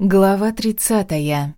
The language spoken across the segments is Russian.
Глава тридцатая.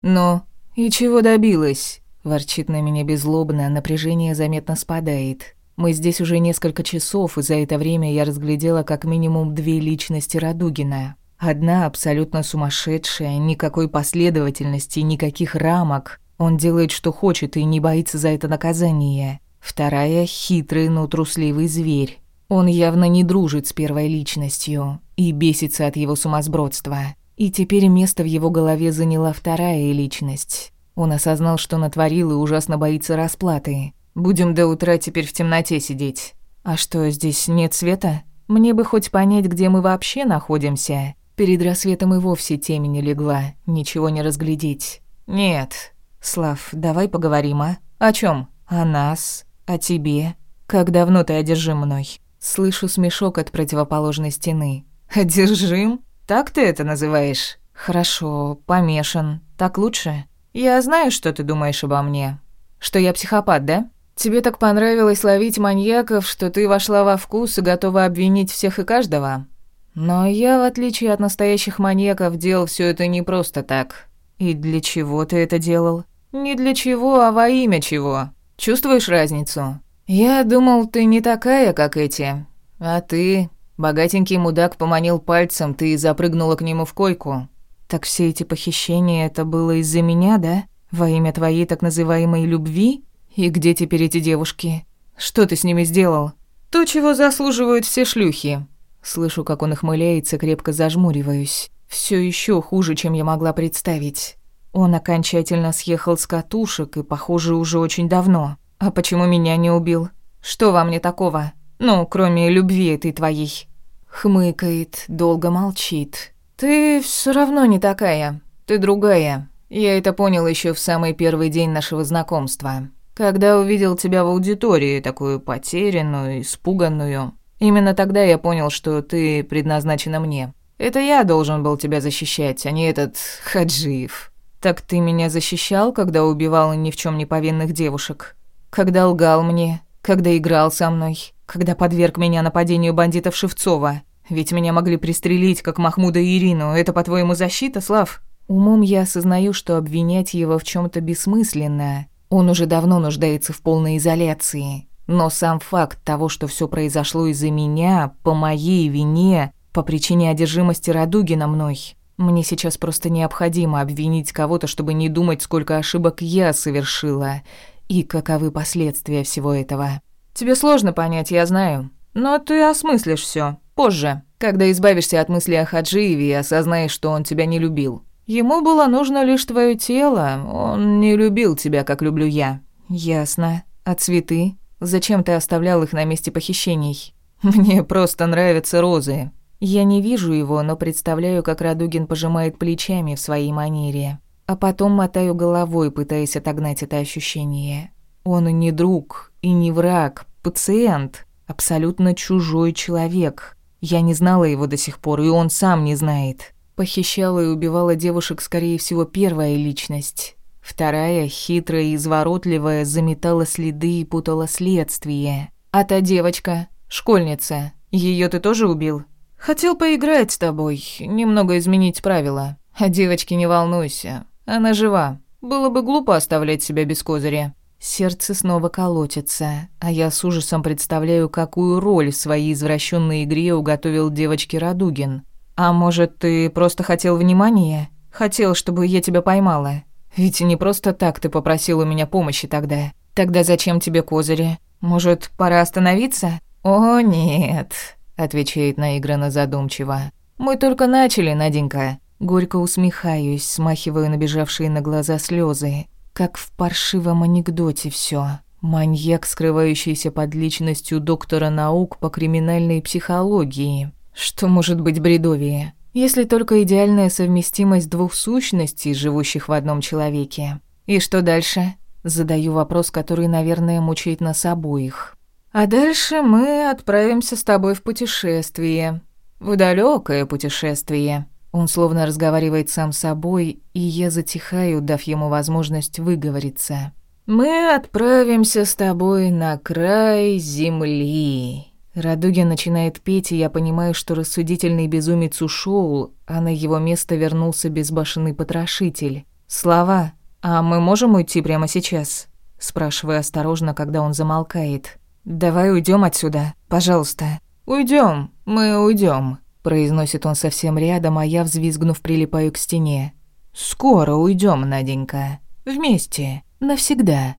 «Ну, и чего добилась?» Ворчит на меня беззлобно, напряжение заметно спадает. Мы здесь уже несколько часов, и за это время я разглядела как минимум две личности Радугина. Одна абсолютно сумасшедшая, никакой последовательности, никаких рамок. Он делает, что хочет, и не боится за это наказания. Вторая — хитрый, но трусливый зверь. Он явно не дружит с первой личностью и бесится от его сумасбродства. И теперь место в его голове заняла вторая личность. Он осознал, что натворил и ужасно боится расплаты. «Будем до утра теперь в темноте сидеть. А что, здесь нет света? Мне бы хоть понять, где мы вообще находимся. Перед рассветом и вовсе темень легла, ничего не разглядеть. Нет. Слав, давай поговорим, а? О чем? О нас, о тебе. Как давно ты одержим мной?» Слышу смешок от противоположной стены. «Одержим? Так ты это называешь? Хорошо, помешан. Так лучше? Я знаю, что ты думаешь обо мне. Что я психопат, да? Тебе так понравилось ловить маньяков, что ты вошла во вкус и готова обвинить всех и каждого? Но я, в отличие от настоящих маньяков, делал все это не просто так. И для чего ты это делал? Не для чего, а во имя чего. Чувствуешь разницу? Я думал, ты не такая, как эти. А ты Богатенький мудак поманил пальцем, ты запрыгнула к нему в койку. Так все эти похищения это было из-за меня, да? Во имя твоей так называемой любви? И где теперь эти девушки? Что ты с ними сделал? То, чего заслуживают все шлюхи. Слышу, как он ухмыляется, крепко зажмуриваюсь. Все еще хуже, чем я могла представить. Он окончательно съехал с катушек и, похоже, уже очень давно. А почему меня не убил? Что во мне такого? Ну, кроме любви этой твоей. Хмыкает, долго молчит. «Ты все равно не такая. Ты другая. Я это понял еще в самый первый день нашего знакомства. Когда увидел тебя в аудитории, такую потерянную, испуганную. Именно тогда я понял, что ты предназначена мне. Это я должен был тебя защищать, а не этот Хаджиев. Так ты меня защищал, когда убивал ни в чем не повинных девушек? Когда лгал мне? Когда играл со мной? когда подверг меня нападению бандитов Шевцова. Ведь меня могли пристрелить, как Махмуда и Ирину. Это, по-твоему, защита, Слав? Умом я осознаю, что обвинять его в чем то бессмысленно. Он уже давно нуждается в полной изоляции. Но сам факт того, что все произошло из-за меня, по моей вине, по причине одержимости Радугина мной, мне сейчас просто необходимо обвинить кого-то, чтобы не думать, сколько ошибок я совершила и каковы последствия всего этого. Тебе сложно понять, я знаю. Но ты осмыслишь все позже, когда избавишься от мысли о Хаджиеве и осознаешь, что он тебя не любил. Ему было нужно лишь твое тело, он не любил тебя, как люблю я. Ясно. А цветы? Зачем ты оставлял их на месте похищений? Мне просто нравятся розы. Я не вижу его, но представляю, как Радугин пожимает плечами в своей манере. А потом мотаю головой, пытаясь отогнать это ощущение. Он не друг и не враг, пациент, абсолютно чужой человек. Я не знала его до сих пор, и он сам не знает. Похищала и убивала девушек, скорее всего, первая личность. Вторая, хитрая и изворотливая, заметала следы и путала следствие. А та девочка, школьница, ее ты тоже убил? Хотел поиграть с тобой, немного изменить правила. А девочке не волнуйся, она жива. Было бы глупо оставлять себя без козыря. Сердце снова колотится, а я с ужасом представляю, какую роль в своей извращенной игре уготовил девочке Радугин. А может, ты просто хотел внимания? Хотел, чтобы я тебя поймала? Ведь не просто так ты попросил у меня помощи тогда. Тогда зачем тебе козыри? Может, пора остановиться? О, нет, отвечает наигранно задумчиво. Мы только начали, Наденька. Горько усмехаюсь, смахиваю набежавшие на глаза слезы. Как в паршивом анекдоте все. Маньяк, скрывающийся под личностью доктора наук по криминальной психологии. Что может быть бредовее? Если только идеальная совместимость двух сущностей, живущих в одном человеке. И что дальше? Задаю вопрос, который, наверное, мучает нас обоих. А дальше мы отправимся с тобой в путешествие. В далекое путешествие. Он словно разговаривает сам с собой, и я затихаю, дав ему возможность выговориться. «Мы отправимся с тобой на край земли». Радугин начинает петь, и я понимаю, что рассудительный безумец ушел, а на его место вернулся безбашенный потрошитель. Слова «А мы можем уйти прямо сейчас?» Спрашиваю осторожно, когда он замолкает. «Давай уйдем отсюда, пожалуйста». Уйдем, мы уйдем, произносит он совсем рядом, а я, взвизгнув, прилипаю к стене. «Скоро уйдем, Наденька. Вместе. Навсегда».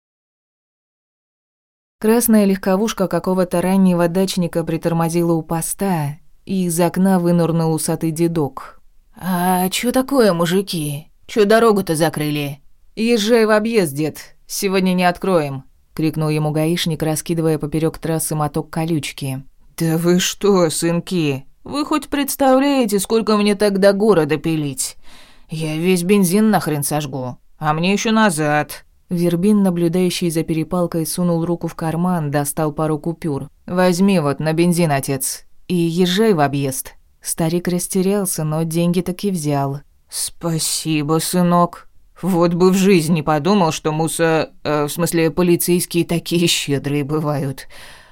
Красная легковушка какого-то раннего дачника притормозила у поста, и из окна вынырнул усатый дедок. «А чё такое, мужики? Чё дорогу-то закрыли?» «Езжай в объезд, дед. Сегодня не откроем», — крикнул ему гаишник, раскидывая поперек трассы моток колючки. «Да вы что, сынки? Вы хоть представляете, сколько мне до города пилить? Я весь бензин нахрен сожгу, а мне еще назад». Вербин, наблюдающий за перепалкой, сунул руку в карман, достал пару купюр. «Возьми вот на бензин, отец, и езжай в объезд». Старик растерялся, но деньги таки взял. «Спасибо, сынок», вот бы в жизни подумал, что муса... Э, в смысле, полицейские такие щедрые бывают.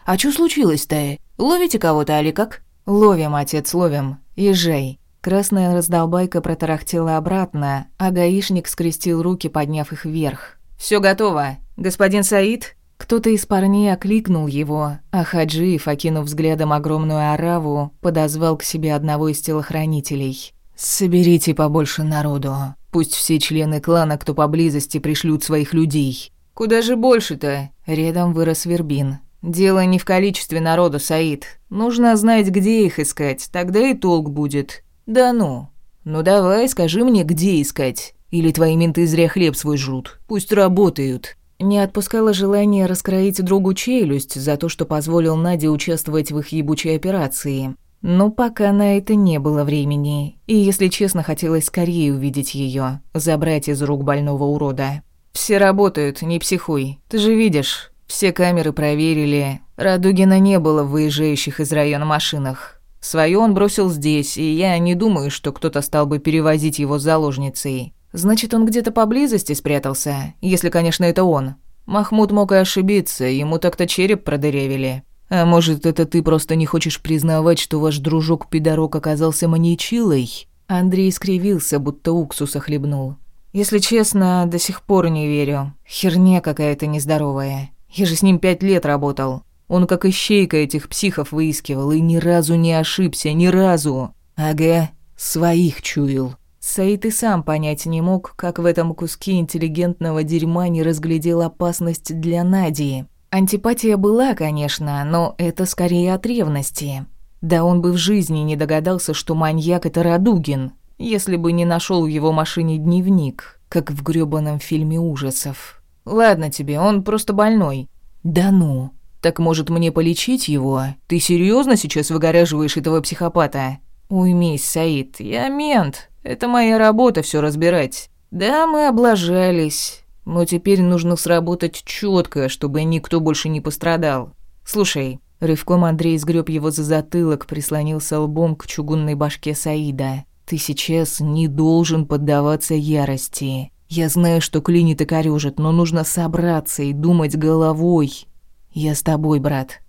А что случилось-то? Ловите кого-то, али как? Ловим, отец, ловим. Езжай. Красная раздолбайка протарахтела обратно, а гаишник скрестил руки, подняв их вверх. Все готово. Господин Саид?» Кто-то из парней окликнул его, а Хаджиев, окинув взглядом огромную ораву, подозвал к себе одного из телохранителей. «Соберите побольше народу. Пусть все члены клана, кто поблизости, пришлют своих людей. Куда же больше-то? Рядом вырос Вербин. Дело не в количестве народа, Саид. Нужно знать, где их искать, тогда и толк будет. Да ну. Ну давай, скажи мне, где искать. Или твои менты зря хлеб свой жрут. Пусть работают. Не отпускало желание раскроить другу челюсть за то, что позволил Наде участвовать в их ебучей операции. Но пока на это не было времени, и, если честно, хотелось скорее увидеть ее, забрать из рук больного урода. «Все работают, не психуй. Ты же видишь, все камеры проверили. Радугина не было в выезжающих из района машинах. Своё он бросил здесь, и я не думаю, что кто-то стал бы перевозить его с заложницей. Значит, он где-то поблизости спрятался, если, конечно, это он. Махмуд мог и ошибиться, ему так-то череп продырявили. А может, это ты просто не хочешь признавать, что ваш дружок-пидорок оказался маньячилой?» Андрей скривился, будто уксуса хлебнул. «Если честно, до сих пор не верю. Херня какая-то нездоровая. Я же с ним пять лет работал. Он как ищейка этих психов выискивал и ни разу не ошибся, ни разу. Ага, своих чуял». Саид и сам понять не мог, как в этом куске интеллигентного дерьма не разглядел опасность для Надии. Антипатия была, конечно, но это скорее от ревности. Да он бы в жизни не догадался, что маньяк — это Радугин, если бы не нашел в его машине дневник, как в грёбаном фильме ужасов. «Ладно тебе, он просто больной». «Да ну, так может мне полечить его? Ты серьезно сейчас выгораживаешь этого психопата?» «Уймись, Саид, я мент. Это моя работа все разбирать». «Да, мы облажались. Но теперь нужно сработать четко, чтобы никто больше не пострадал. Слушай, рывком Андрей сгреб его за затылок, прислонился лбом к чугунной башке Саида. Ты сейчас не должен поддаваться ярости. Я знаю, что клинит и корёжит, но нужно собраться и думать головой. Я с тобой, брат.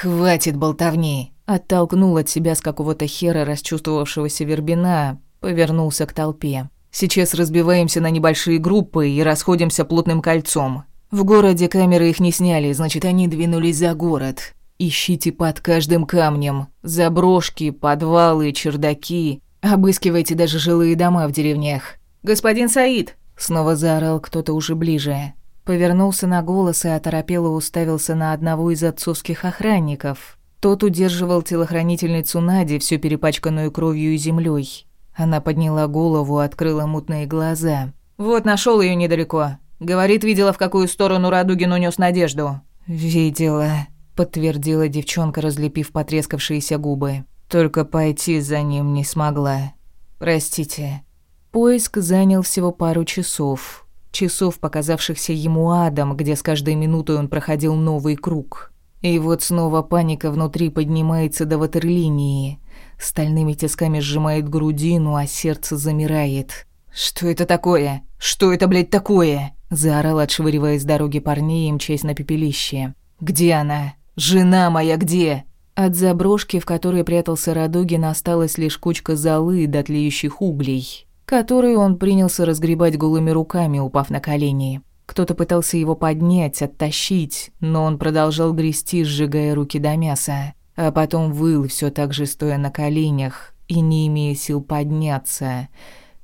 Хватит болтовни. Оттолкнул от себя с какого-то хера расчувствовавшегося Вербина, повернулся к толпе. Сейчас разбиваемся на небольшие группы и расходимся плотным кольцом. В городе камеры их не сняли, значит, они двинулись за город. Ищите под каждым камнем. Заброшки, подвалы, чердаки. Обыскивайте даже жилые дома в деревнях. «Господин Саид!» Снова заорал кто-то уже ближе. Повернулся на голос и оторопело уставился на одного из отцовских охранников. Тот удерживал телохранительницу Нади, всю перепачканную кровью и землей. Она подняла голову, открыла мутные глаза. «Вот, нашел ее недалеко. Говорит, видела, в какую сторону Радугин унес надежду». «Видела», — подтвердила девчонка, разлепив потрескавшиеся губы. «Только пойти за ним не смогла. Простите». Поиск занял всего пару часов. Часов, показавшихся ему адом, где с каждой минутой он проходил новый круг. И вот снова паника внутри поднимается до ватерлинии. Стальными тисками сжимает грудину, а сердце замирает. «Что это такое? Что это, блядь, такое?» Заорал, отшвыривая с дороги парней и мчась на пепелище. «Где она? Жена моя где?» От заброшки, в которой прятался Радугин, осталась лишь кучка золы до тлеющих углей, которую он принялся разгребать голыми руками, упав на колени. Кто-то пытался его поднять, оттащить, но он продолжал грести, сжигая руки до мяса, а потом выл, все так же стоя на коленях и не имея сил подняться,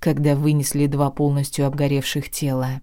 когда вынесли два полностью обгоревших тела.